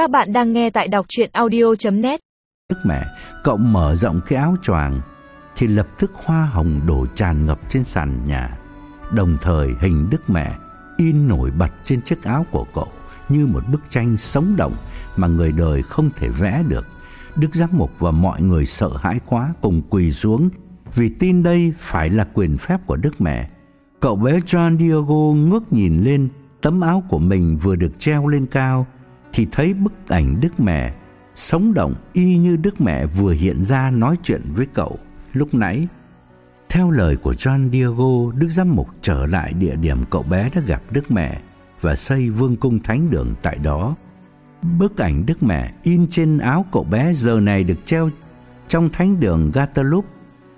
Các bạn đang nghe tại đọc chuyện audio.net Đức mẹ, cậu mở rộng cái áo choàng thì lập tức hoa hồng đổ tràn ngập trên sàn nhà. Đồng thời hình Đức mẹ in nổi bật trên chiếc áo của cậu như một bức tranh sống động mà người đời không thể vẽ được. Đức giám mục và mọi người sợ hãi quá cùng quỳ xuống vì tin đây phải là quyền phép của Đức mẹ. Cậu bé John Diego ngước nhìn lên tấm áo của mình vừa được treo lên cao thì thấy bức ảnh Đức mẹ sống động y như Đức mẹ vừa hiện ra nói chuyện với cậu lúc nãy. Theo lời của John Diego, Đức Giám mục trở lại địa điểm cậu bé đã gặp Đức mẹ và xây vương cung thánh đường tại đó. Bức ảnh Đức mẹ in trên áo cậu bé giờ này được treo trong thánh đường Gatelup,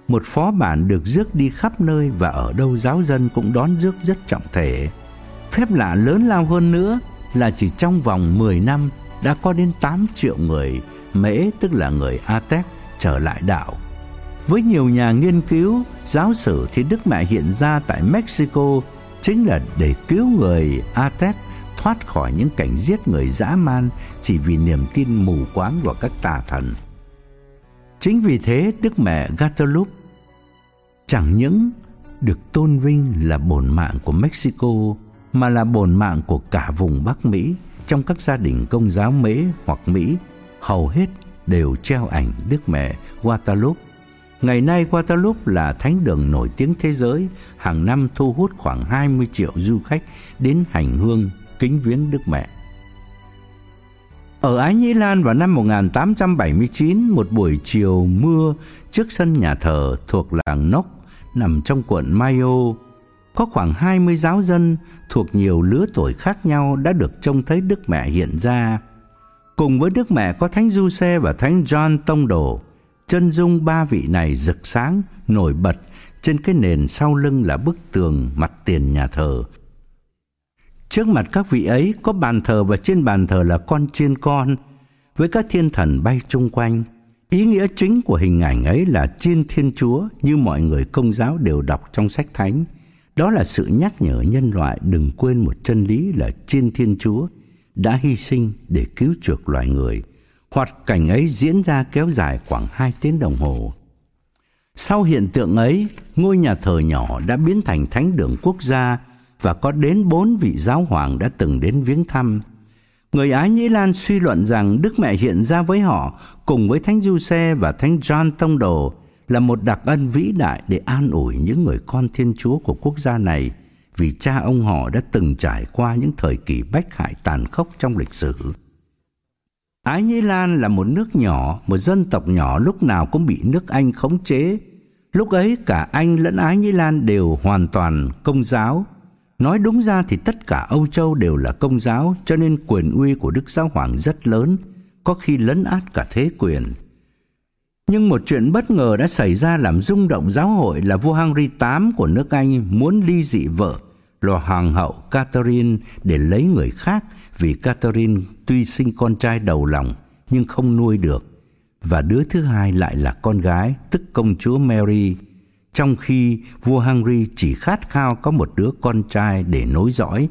Một phó bản được rước đi khắp nơi và ở đâu giáo dân cũng đón rước rất trọng thể. Phép lạ lớn lao hơn nữa là chỉ trong vòng 10 năm đã có đến 8 triệu người Mễ tức là người Aztec trở lại đạo. Với nhiều nhà nghiên cứu, giáo sử thì Đức Mẹ hiện ra tại Mexico chính là để cứu người Aztec thoát khỏi những cảnh giết người dã man chỉ vì niềm tin mù quáng vào các tà thần. Chính vì thế Đức Mẹ Guadalupe chẳng những được tôn vinh là bổn mạng của Mexico mà là bổn mạng của cả vùng Bắc Mỹ trong các gia đình công giáo Mễ hoặc Mỹ hầu hết đều treo ảnh Đức Mẹ Guadalupe. Ngày nay Guadalupe là thánh đường nổi tiếng thế giới, hàng năm thu hút khoảng 20 triệu du khách đến hành hương kính viếng Đức Mẹ. Ở Ái Nhĩ Lan vào năm 1879, một buổi chiều mưa trước sân nhà thờ thuộc làng Nốc nằm trong quận Mayo, có khoảng 20 giáo dân thuộc nhiều lứa tuổi khác nhau đã được trông thấy Đức Mẹ hiện ra. Cùng với Đức Mẹ có Thánh Giuse và Thánh John Tông Đồ. Chân dung ba vị này rực sáng, nổi bật trên cái nền sau lưng là bức tường mặt tiền nhà thờ. Trước mặt các vị ấy có bàn thờ và trên bàn thờ là con chiên con với các thiên thần bay chung quanh. Ý nghĩa chính của hình ảnh ấy là chiên Thiên Chúa như mọi người công giáo đều đọc trong sách thánh. Đó là sự nhắc nhở nhân loại đừng quên một chân lý là trên Thiên Chúa đã hy sinh để cứu chuộc loài người. Hoạt cảnh ấy diễn ra kéo dài khoảng 2 tiếng đồng hồ. Sau hiện tượng ấy, ngôi nhà thờ nhỏ đã biến thành thánh đường quốc gia và có đến bốn vị giáo hoàng đã từng đến viếng thăm. Người Ái Nhĩ Lan suy luận rằng Đức Mẹ hiện ra với họ cùng với Thánh Giuse và Thánh John Tông Đồ là một đặc ân vĩ đại để an ủi những người con Thiên Chúa của quốc gia này vì cha ông họ đã từng trải qua những thời kỳ bách hại tàn khốc trong lịch sử. Ái Nhĩ Lan là một nước nhỏ, một dân tộc nhỏ lúc nào cũng bị nước Anh khống chế. Lúc ấy cả Anh lẫn Ái Nhĩ Lan đều hoàn toàn công giáo. Nói đúng ra thì tất cả Âu Châu đều là công giáo, cho nên quyền uy của Đức Giáo Hoàng rất lớn, có khi lấn át cả thế quyền. Nhưng một chuyện bất ngờ đã xảy ra làm rung động giáo hội là vua Henry VIII của nước Anh muốn ly dị vợ là hoàng hậu Catherine để lấy người khác vì Catherine tuy sinh con trai đầu lòng nhưng không nuôi được và đứa thứ hai lại là con gái tức công chúa Mary trong khi vua Henry chỉ khát khao có một đứa con trai để nối dõi.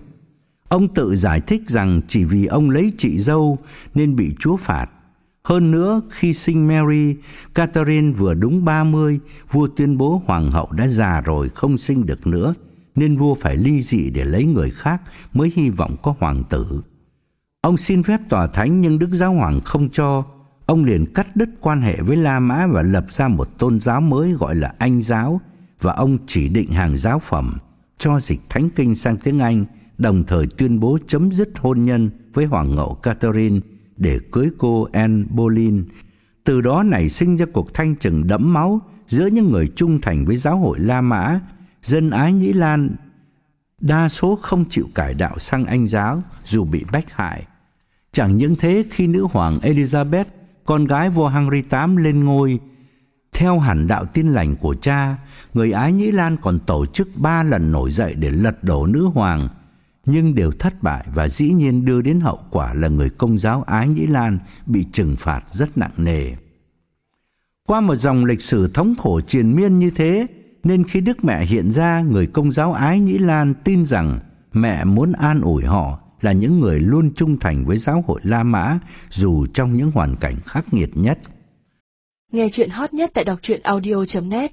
Ông tự giải thích rằng chỉ vì ông lấy chị dâu nên bị Chúa phạt. Hơn nữa, khi sinh Mary, Catherine vừa đúng 30, vua tuyên bố hoàng hậu đã già rồi không sinh được nữa, nên vua phải ly dị để lấy người khác mới hy vọng có hoàng tử. Ông xin phép tòa thánh nhưng Đức Giáo Hoàng không cho, ông liền cắt đứt quan hệ với La Mã và lập ra một tôn giáo mới gọi là Anh giáo và ông chỉ định hàng giáo phẩm cho dịch thánh kinh sang tiếng Anh, đồng thời tuyên bố chấm dứt hôn nhân với hoàng hậu Catherine để cưới cô Anne Boleyn. Từ đó nảy sinh ra cuộc thanh trừng đẫm máu giữa những người trung thành với giáo hội La Mã, dân ái Nhĩ Lan đa số không chịu cải đạo sang Anh giáo dù bị bách hại. Chẳng những thế khi nữ hoàng Elizabeth, con gái vua Henry VIII lên ngôi, theo hẳn đạo tin lành của cha, người Ái Nhĩ Lan còn tổ chức ba lần nổi dậy để lật đổ nữ hoàng nhưng đều thất bại và dĩ nhiên đưa đến hậu quả là người công giáo Ái Nhĩ Lan bị trừng phạt rất nặng nề. Qua một dòng lịch sử thống khổ triền miên như thế, nên khi Đức Mẹ hiện ra, người công giáo Ái Nhĩ Lan tin rằng mẹ muốn an ủi họ là những người luôn trung thành với giáo hội La Mã dù trong những hoàn cảnh khắc nghiệt nhất. Nghe chuyện hot nhất tại đọc truyện audio.net